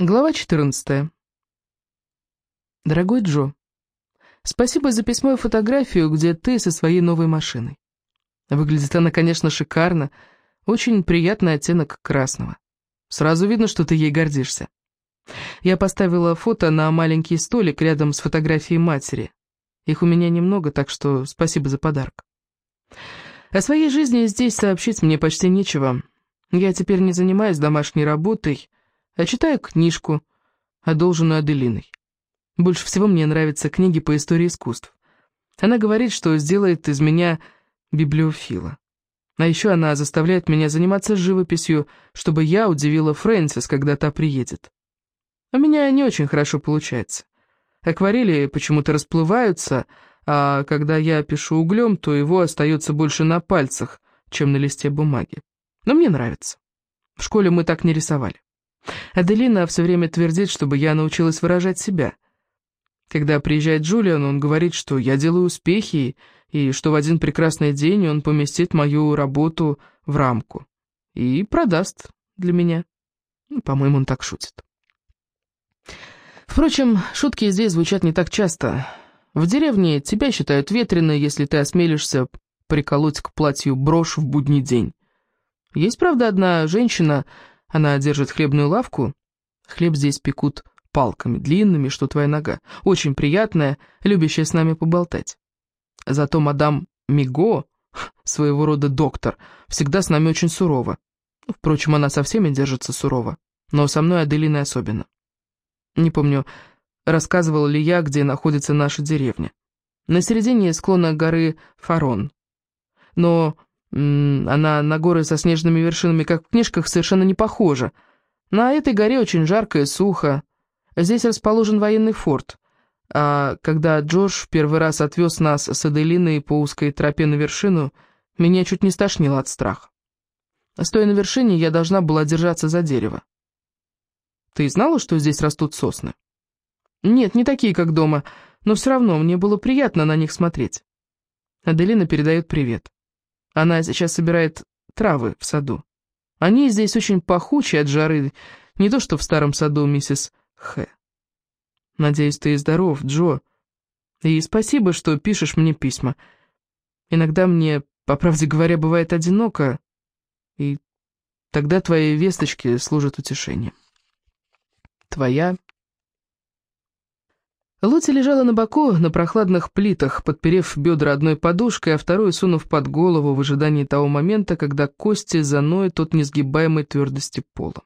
Глава 14. Дорогой Джо, спасибо за письмо и фотографию, где ты со своей новой машиной. Выглядит она, конечно, шикарно, очень приятный оттенок красного. Сразу видно, что ты ей гордишься. Я поставила фото на маленький столик рядом с фотографией матери. Их у меня немного, так что спасибо за подарок. О своей жизни здесь сообщить мне почти нечего. Я теперь не занимаюсь домашней работой, а читаю книжку, одолженную Аделиной. Больше всего мне нравятся книги по истории искусств. Она говорит, что сделает из меня библиофила. А еще она заставляет меня заниматься живописью, чтобы я удивила Фрэнсис, когда та приедет. У меня не очень хорошо получается. Акварели почему-то расплываются, а когда я пишу углем, то его остается больше на пальцах, чем на листе бумаги. Но мне нравится. В школе мы так не рисовали. Аделина все время твердит, чтобы я научилась выражать себя. Когда приезжает Джулиан, он говорит, что я делаю успехи, и что в один прекрасный день он поместит мою работу в рамку и продаст для меня. Ну, по-моему, он так шутит. Впрочем, шутки здесь звучат не так часто. В деревне тебя считают ветреной, если ты осмелишься приколоть к платью брошь в будний день. Есть, правда, одна женщина, она держит хлебную лавку. Хлеб здесь пекут палками, длинными, что твоя нога. Очень приятная, любящая с нами поболтать. Зато мадам Миго, своего рода доктор, всегда с нами очень сурова. Впрочем, она со всеми держится сурово, но со мной Аделиной особенно. Не помню, рассказывал ли я, где находится наша деревня. На середине склона горы Фарон. Но она на горы со снежными вершинами, как в книжках, совершенно не похожа. На этой горе очень жарко и сухо. Здесь расположен военный форт. А когда Джош в первый раз отвез нас с Аделиной по узкой тропе на вершину, меня чуть не стошнило от страха. Стоя на вершине, я должна была держаться за дерево. Ты знала, что здесь растут сосны? Нет, не такие, как дома, но все равно мне было приятно на них смотреть. Аделина передает привет. Она сейчас собирает травы в саду. Они здесь очень пахучие от жары, не то что в старом саду миссис Х. Надеюсь, ты здоров, Джо. И спасибо, что пишешь мне письма. Иногда мне, по правде говоря, бывает одиноко, и тогда твои весточки служат утешением. Твоя Лути лежала на боку на прохладных плитах, подперев бедра одной подушкой, а вторую сунув под голову в ожидании того момента, когда кости заноют от несгибаемой твердости пола.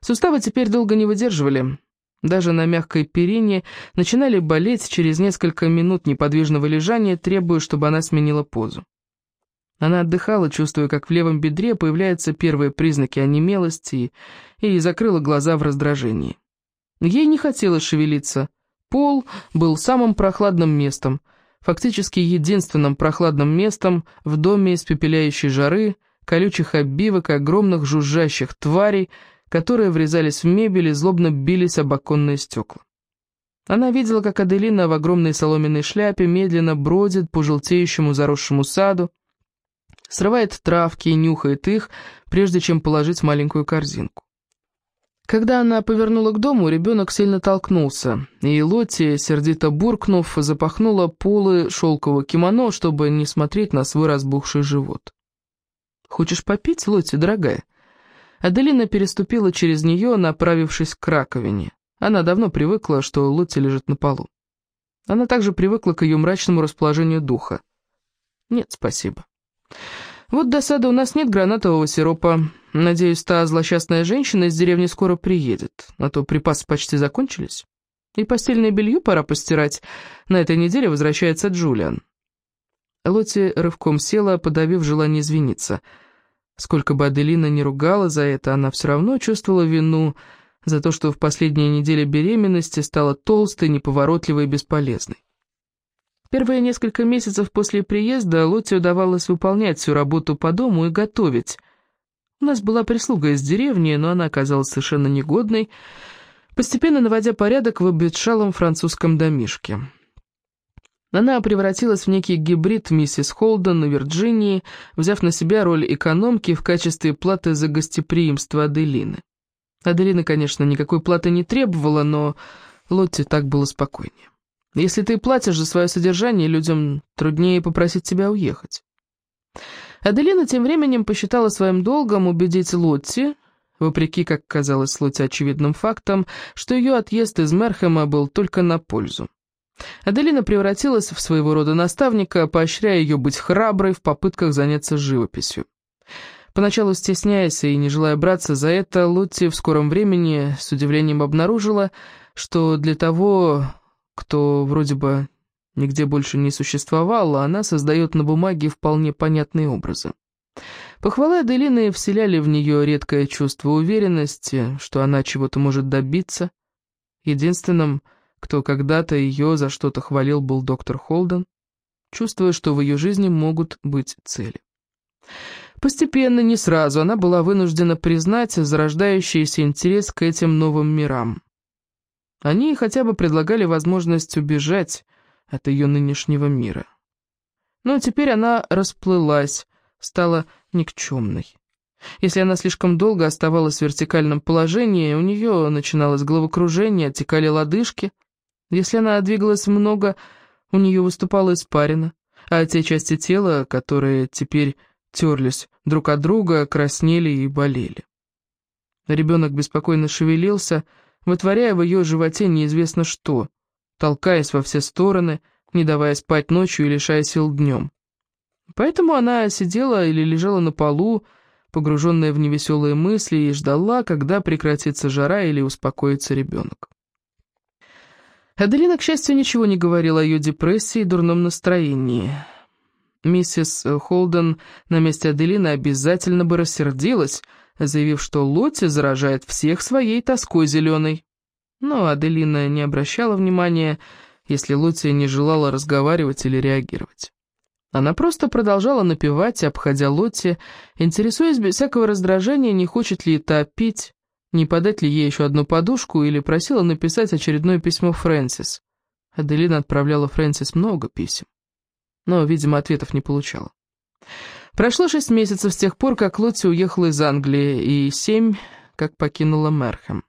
Суставы теперь долго не выдерживали. Даже на мягкой перине начинали болеть через несколько минут неподвижного лежания, требуя, чтобы она сменила позу. Она отдыхала, чувствуя, как в левом бедре появляются первые признаки онемелости, и закрыла глаза в раздражении. Ей не хотелось шевелиться, Пол был самым прохладным местом, фактически единственным прохладным местом в доме из пепеляющей жары, колючих обивок и огромных жужжащих тварей, которые врезались в мебель и злобно бились об оконные стекла. Она видела, как Аделина в огромной соломенной шляпе медленно бродит по желтеющему заросшему саду, срывает травки и нюхает их, прежде чем положить маленькую корзинку. Когда она повернула к дому, ребенок сильно толкнулся, и Лотти, сердито буркнув, запахнула полы шелкового кимоно, чтобы не смотреть на свой разбухший живот. «Хочешь попить, Лотти, дорогая?» Аделина переступила через нее, направившись к раковине. Она давно привыкла, что Лотти лежит на полу. Она также привыкла к ее мрачному расположению духа. «Нет, спасибо». «Вот досада, у нас нет гранатового сиропа. Надеюсь, та злосчастная женщина из деревни скоро приедет, а то припасы почти закончились. И постельное белье пора постирать. На этой неделе возвращается Джулиан». Лотти рывком села, подавив желание извиниться. Сколько бы Аделина не ругала за это, она все равно чувствовала вину за то, что в последние недели беременности стала толстой, неповоротливой и бесполезной. Первые несколько месяцев после приезда Лотте удавалось выполнять всю работу по дому и готовить. У нас была прислуга из деревни, но она оказалась совершенно негодной, постепенно наводя порядок в обветшалом французском домишке. Она превратилась в некий гибрид миссис Холден на Вирджинии, взяв на себя роль экономки в качестве платы за гостеприимство Аделины. Аделина, конечно, никакой платы не требовала, но Лотте так было спокойнее. Если ты платишь за свое содержание, людям труднее попросить тебя уехать. Аделина тем временем посчитала своим долгом убедить Лотти, вопреки, как казалось Лотти очевидным фактом, что ее отъезд из Мерхема был только на пользу. Аделина превратилась в своего рода наставника, поощряя ее быть храброй в попытках заняться живописью. Поначалу стесняясь и не желая браться за это, Лотти в скором времени с удивлением обнаружила, что для того, кто вроде бы нигде больше не существовал, она создает на бумаге вполне понятные образы. Похвалы Аделины вселяли в нее редкое чувство уверенности, что она чего-то может добиться. Единственным, кто когда-то ее за что-то хвалил, был доктор Холден, чувствуя, что в ее жизни могут быть цели. Постепенно, не сразу, она была вынуждена признать зарождающийся интерес к этим новым мирам. Они хотя бы предлагали возможность убежать от ее нынешнего мира. Но теперь она расплылась, стала никчемной. Если она слишком долго оставалась в вертикальном положении, у нее начиналось головокружение, оттекали лодыжки. Если она двигалась много, у нее выступала испарина, а те части тела, которые теперь терлись друг от друга, краснели и болели. Ребенок беспокойно шевелился, вытворяя в ее животе неизвестно что, толкаясь во все стороны, не давая спать ночью и лишая сил днем. Поэтому она сидела или лежала на полу, погруженная в невеселые мысли, и ждала, когда прекратится жара или успокоится ребенок. Аделина, к счастью, ничего не говорила о ее депрессии и дурном настроении. Миссис Холден на месте Аделины обязательно бы рассердилась, заявив, что Лотти заражает всех своей тоской зеленой. Но Аделина не обращала внимания, если Лотти не желала разговаривать или реагировать. Она просто продолжала напевать, обходя Лотти, интересуясь без всякого раздражения, не хочет ли та пить, не подать ли ей еще одну подушку, или просила написать очередное письмо Фрэнсис. Аделина отправляла Фрэнсис много писем, но, видимо, ответов не получала. Прошло шесть месяцев с тех пор, как Лотти уехала из Англии, и семь, как покинула Мерхэм.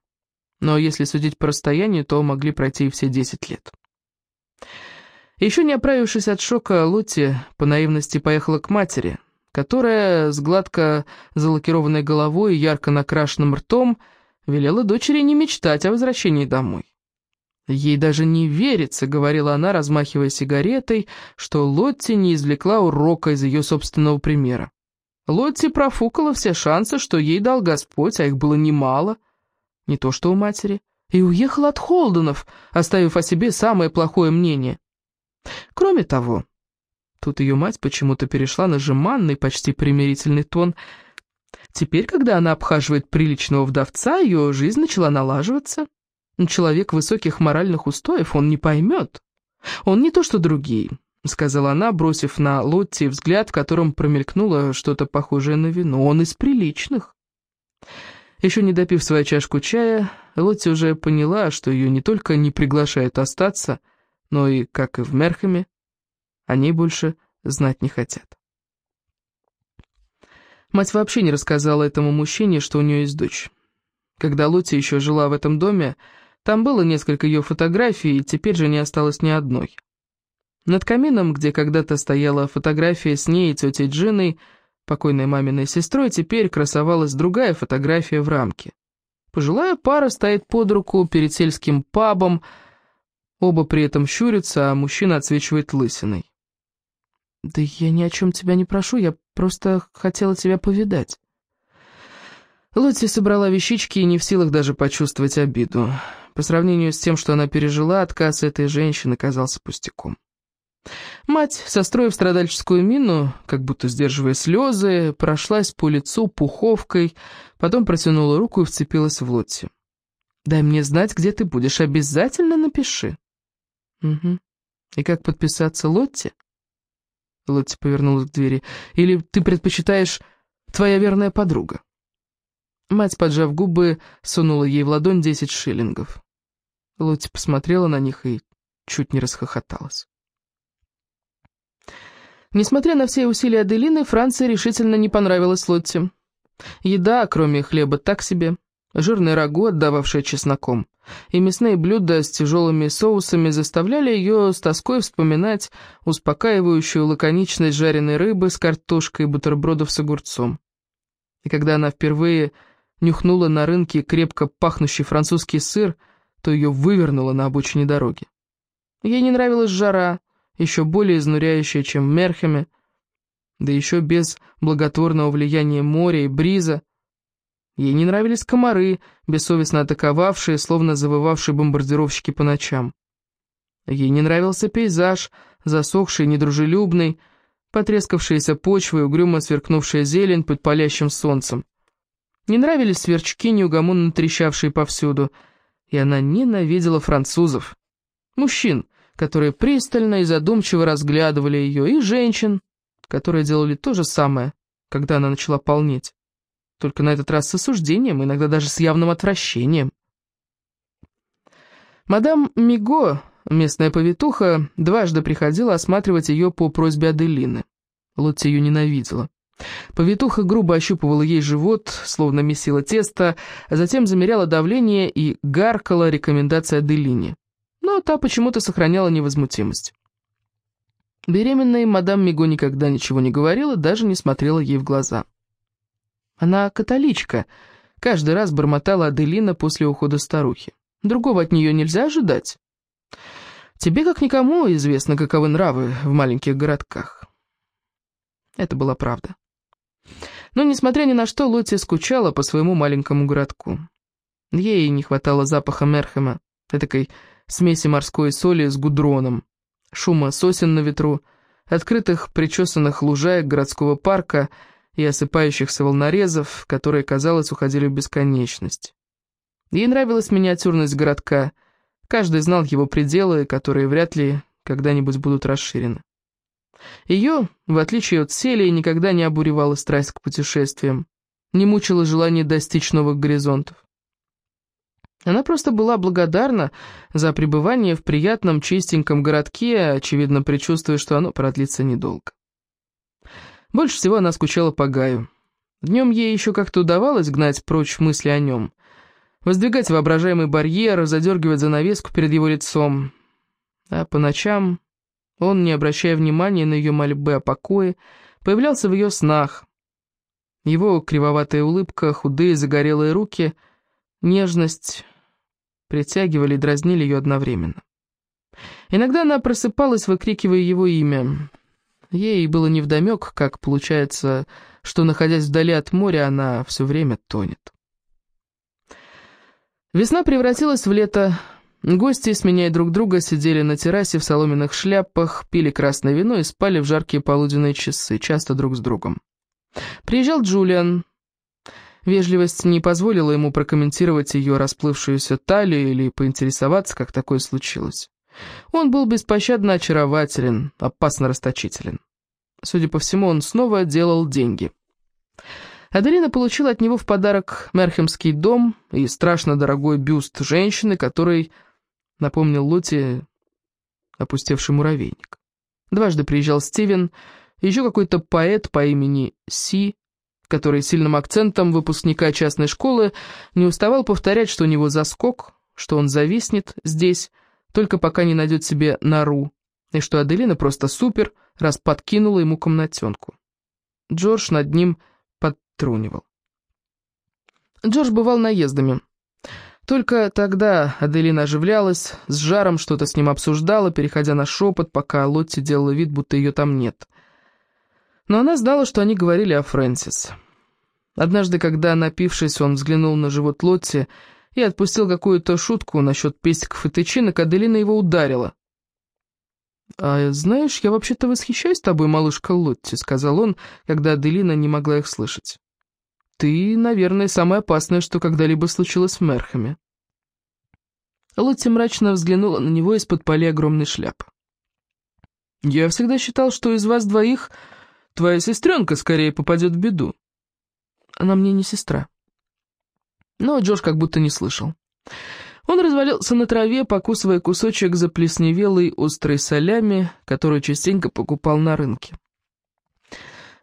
Но если судить по расстоянию, то могли пройти и все десять лет. Еще не оправившись от шока, Лотти по наивности поехала к матери, которая с гладко залакированной головой и ярко накрашенным ртом велела дочери не мечтать о возвращении домой. «Ей даже не верится», — говорила она, размахивая сигаретой, что Лотти не извлекла урока из ее собственного примера. Лотти профукала все шансы, что ей дал Господь, а их было немало, не то что у матери, и уехала от Холденов, оставив о себе самое плохое мнение. Кроме того, тут ее мать почему-то перешла на жеманный, почти примирительный тон. Теперь, когда она обхаживает приличного вдовца, ее жизнь начала налаживаться. Человек высоких моральных устоев он не поймет. Он не то, что другие, сказала она, бросив на Лотти взгляд, в котором промелькнуло что-то похожее на вино. Он из приличных. Еще не допив свою чашку чая, Лотти уже поняла, что ее не только не приглашают остаться, но и, как и в Мерхаме, они больше знать не хотят. Мать вообще не рассказала этому мужчине, что у нее есть дочь. Когда Лотти еще жила в этом доме, там было несколько ее фотографий, и теперь же не осталось ни одной. Над камином, где когда-то стояла фотография с ней и тетей Джиной, покойной маминой сестрой, теперь красовалась другая фотография в рамке. Пожилая пара стоит под руку перед сельским пабом, оба при этом щурятся, а мужчина отсвечивает лысиной. «Да я ни о чем тебя не прошу, я просто хотела тебя повидать». Лотти собрала вещички и не в силах даже почувствовать обиду. По сравнению с тем, что она пережила, отказ этой женщины казался пустяком. Мать, состроив страдальческую мину, как будто сдерживая слезы, прошлась по лицу пуховкой, потом протянула руку и вцепилась в Лотти. «Дай мне знать, где ты будешь, обязательно напиши». «Угу. И как подписаться, Лотти?» Лотти повернулась к двери. «Или ты предпочитаешь твоя верная подруга?» Мать, поджав губы, сунула ей в ладонь десять шиллингов. Лотти посмотрела на них и чуть не расхохоталась. Несмотря на все усилия Аделины, Франции решительно не понравилась Лотти. Еда, кроме хлеба, так себе. Жирное рагу, отдававшее чесноком, и мясные блюда с тяжелыми соусами заставляли ее с тоской вспоминать успокаивающую лаконичность жареной рыбы с картошкой и бутербродов с огурцом. И когда она впервые нюхнула на рынке крепко пахнущий французский сыр, то ее вывернуло на обочине дороги. Ей не нравилась жара, еще более изнуряющая, чем в Мерхеме, да еще без благотворного влияния моря и бриза, Ей не нравились комары, бессовестно атаковавшие, словно завывавшие бомбардировщики по ночам. Ей не нравился пейзаж, засохший, недружелюбный, потрескавшаяся почва и угрюмо сверкнувшая зелень под палящим солнцем. Не нравились сверчки, неугомонно трещавшие повсюду, и она ненавидела французов. Мужчин, которые пристально и задумчиво разглядывали ее, и женщин, которые делали то же самое, когда она начала полнеть только на этот раз с осуждением, иногда даже с явным отвращением. Мадам Миго, местная повитуха, дважды приходила осматривать ее по просьбе Аделины. Лотти ее ненавидела. Повитуха грубо ощупывала ей живот, словно месила тесто, а затем замеряла давление и гаркала рекомендации Аделине. Но та почему-то сохраняла невозмутимость. Беременной мадам Миго никогда ничего не говорила, даже не смотрела ей в глаза. Она католичка, каждый раз бормотала Аделина после ухода старухи. Другого от нее нельзя ожидать. Тебе, как никому, известно, каковы нравы в маленьких городках. Это была правда. Но, несмотря ни на что, Лотти скучала по своему маленькому городку. Ей не хватало запаха Мерхема, этакой смеси морской соли с гудроном, шума сосен на ветру, открытых причесанных лужаек городского парка — и осыпающихся волнорезов, которые, казалось, уходили в бесконечность. Ей нравилась миниатюрность городка, каждый знал его пределы, которые вряд ли когда-нибудь будут расширены. Ее, в отличие от Селии, никогда не обуревала страсть к путешествиям, не мучила желание достичь новых горизонтов. Она просто была благодарна за пребывание в приятном чистеньком городке, очевидно предчувствуя, что оно продлится недолго. Больше всего она скучала по Гаю. Днем ей еще как-то удавалось гнать прочь мысли о нем. Воздвигать воображаемый барьер, задергивать занавеску перед его лицом. А по ночам он, не обращая внимания на ее мольбы о покое, появлялся в ее снах. Его кривоватая улыбка, худые загорелые руки, нежность притягивали и дразнили ее одновременно. Иногда она просыпалась, выкрикивая его имя — Ей было невдомек, как получается, что, находясь вдали от моря, она все время тонет. Весна превратилась в лето. Гости, сменяя друг друга, сидели на террасе в соломенных шляпах, пили красное вино и спали в жаркие полуденные часы, часто друг с другом. Приезжал Джулиан. Вежливость не позволила ему прокомментировать ее расплывшуюся талию или поинтересоваться, как такое случилось. Он был беспощадно очарователен, опасно расточителен. Судя по всему, он снова делал деньги. Аделина получила от него в подарок Мерхемский дом и страшно дорогой бюст женщины, который напомнил Лоте опустевший муравейник. Дважды приезжал Стивен, еще какой-то поэт по имени Си, который сильным акцентом выпускника частной школы не уставал повторять, что у него заскок, что он зависнет здесь, только пока не найдет себе нору, и что Аделина просто супер, раз подкинула ему комнатенку. Джордж над ним подтрунивал. Джордж бывал наездами. Только тогда Аделина оживлялась, с жаром что-то с ним обсуждала, переходя на шепот, пока Лотти делала вид, будто ее там нет. Но она знала, что они говорили о Фрэнсис. Однажды, когда, напившись, он взглянул на живот Лотти, и отпустил какую-то шутку насчет пестиков и тычинок, Аделина его ударила. «А знаешь, я вообще-то восхищаюсь тобой, малышка Лотти», — сказал он, когда Аделина не могла их слышать. «Ты, наверное, самое опасное, что когда-либо случилось в Мерхаме». Лотти мрачно взглянула на него из-под поля огромной шляпы. «Я всегда считал, что из вас двоих твоя сестренка скорее попадет в беду». «Она мне не сестра», но Джош как будто не слышал. Он развалился на траве, покусывая кусочек заплесневелой острой солями, которую частенько покупал на рынке.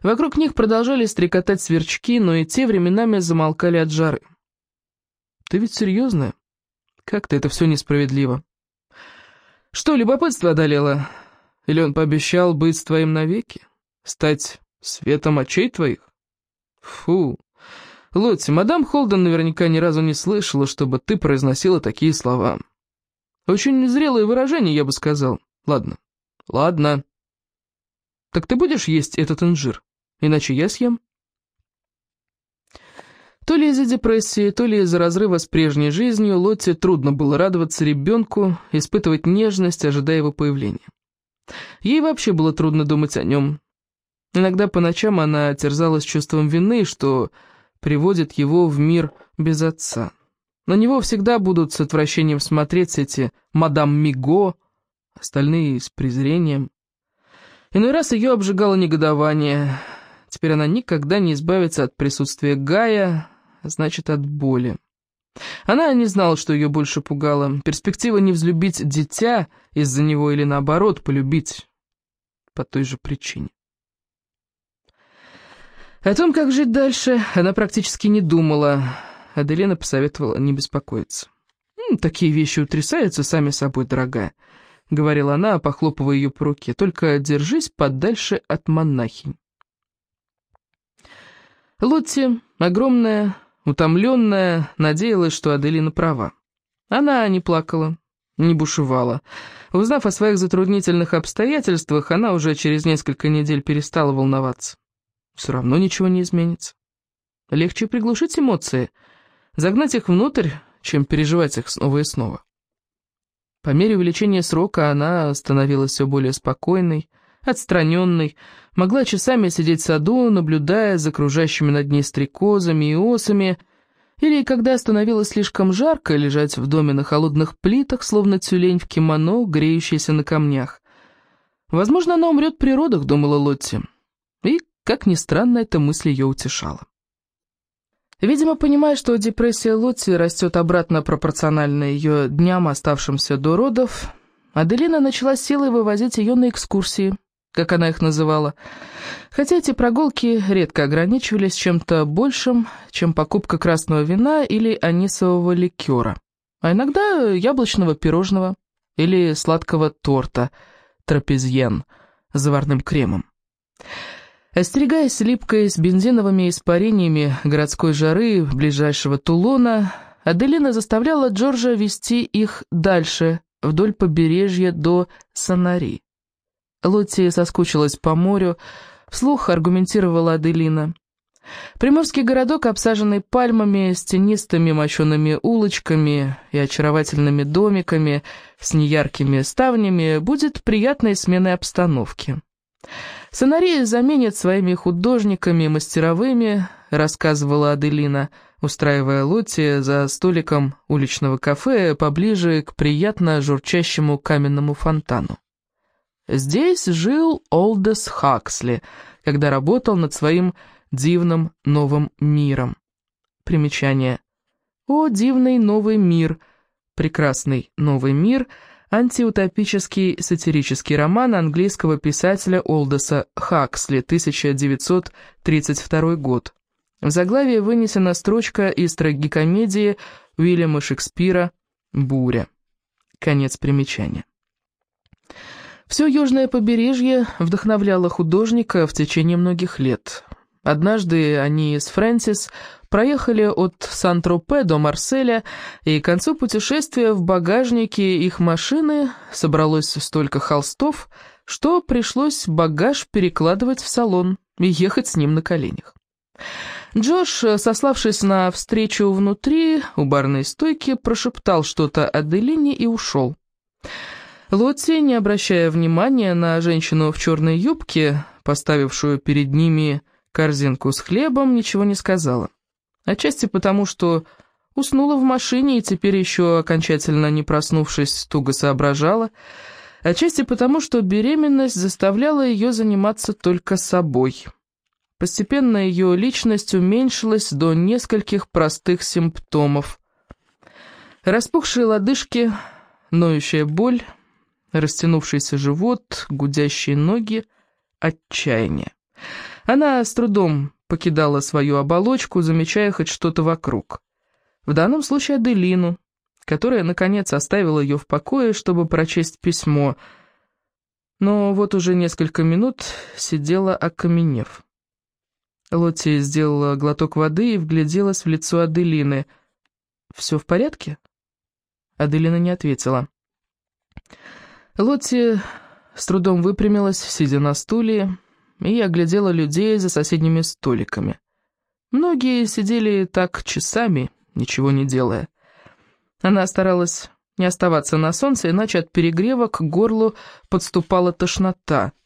Вокруг них продолжали стрекотать сверчки, но и те временами замолкали от жары. Ты ведь серьезная? Как-то это все несправедливо. Что, любопытство одолело? Или он пообещал быть с твоим навеки? Стать светом очей твоих? Фу. Лотти, мадам Холден наверняка ни разу не слышала, чтобы ты произносила такие слова. Очень зрелое выражение, я бы сказал. Ладно, ладно. Так ты будешь есть этот инжир? Иначе я съем. То ли из-за депрессии, то ли из-за разрыва с прежней жизнью Лотте трудно было радоваться ребенку, испытывать нежность, ожидая его появления. Ей вообще было трудно думать о нем. Иногда по ночам она терзалась чувством вины, что приводит его в мир без отца. На него всегда будут с отвращением смотреть эти «мадам Миго», остальные с презрением. Иной раз ее обжигало негодование. Теперь она никогда не избавится от присутствия Гая, значит, от боли. Она не знала, что ее больше пугало. Перспектива не взлюбить дитя из-за него или, наоборот, полюбить по той же причине. О том, как жить дальше, она практически не думала. Аделина посоветовала не беспокоиться. «Такие вещи утрясаются сами собой, дорогая», — говорила она, похлопывая ее по руке. «Только держись подальше от монахинь». Лотти, огромная, Утомленная, надеялась, что Аделина права. Она не плакала, не бушевала. Узнав о своих затруднительных обстоятельствах, она уже через несколько недель перестала волноваться. Все равно ничего не изменится. Легче приглушить эмоции, загнать их внутрь, чем переживать их снова и снова. По мере увеличения срока она становилась все более спокойной, отстраненной, могла часами сидеть в саду, наблюдая за окружающими над ней стрекозами и осами, или, когда становилось слишком жарко, лежать в доме на холодных плитах, словно тюлень в кимоно, греющийся на камнях. Возможно, она умрет при родах, думала Лотти. Как ни странно, эта мысль ее утешала. Видимо, понимая, что депрессия Лотти растет обратно пропорционально ее дням, оставшимся до родов, Аделина начала силой вывозить ее на экскурсии – как она их называла. Хотя эти прогулки редко ограничивались чем-то большим, чем покупка красного вина или анисового ликера, а иногда яблочного пирожного или сладкого торта трапезьен с заварным кремом. Остерегаясь липкой с бензиновыми испарениями городской жары ближайшего Тулона, Аделина заставляла Джорджа вести их дальше, вдоль побережья до Санари. Лотти соскучилась по морю, вслух аргументировала Аделина. Приморский городок, обсаженный пальмами, с тенистыми мощеными улочками и очаровательными домиками с неяркими ставнями, будет приятной сменой обстановки. Сценарии заменят своими художниками, мастеровыми, рассказывала Аделина, устраивая Лотти за столиком уличного кафе поближе к приятно журчащему каменному фонтану. Здесь жил Олдес Хаксли, когда работал над своим дивным новым миром. Примечание. О, дивный новый мир! Прекрасный новый мир – антиутопический сатирический роман английского писателя Олдеса Хаксли, 1932 год. В заглавии вынесена строчка из трагикомедии Уильяма Шекспира «Буря». Конец примечания. Все южное побережье вдохновляло художника в течение многих лет. Однажды они с Фрэнсис проехали от Сан-Тропе до Марселя, и к концу путешествия в багажнике их машины собралось столько холстов, что пришлось багаж перекладывать в салон и ехать с ним на коленях. Джош, сославшись на встречу внутри, у барной стойки, прошептал что-то Аделине и ушел. Лотти, не обращая внимания на женщину в черной юбке, поставившую перед ними корзинку с хлебом, ничего не сказала. Отчасти потому, что уснула в машине и теперь еще окончательно не проснувшись, туго соображала, отчасти потому, что беременность заставляла ее заниматься только собой. Постепенно ее личность уменьшилась до нескольких простых симптомов. Распухшие лодыжки, ноющая боль, растянувшийся живот, гудящие ноги, отчаяние. Она с трудом покидала свою оболочку, замечая хоть что-то вокруг. В данном случае Аделину, которая, наконец, оставила ее в покое, чтобы прочесть письмо, но вот уже несколько минут сидела окаменев. Лотти сделала глоток воды и вгляделась в лицо Аделины. «Все в порядке?» Аделина не ответила. Лотти с трудом выпрямилась, сидя на стуле, и оглядела людей за соседними столиками. Многие сидели так часами, ничего не делая. Она старалась не оставаться на солнце, иначе от перегрева к горлу подступала тошнота —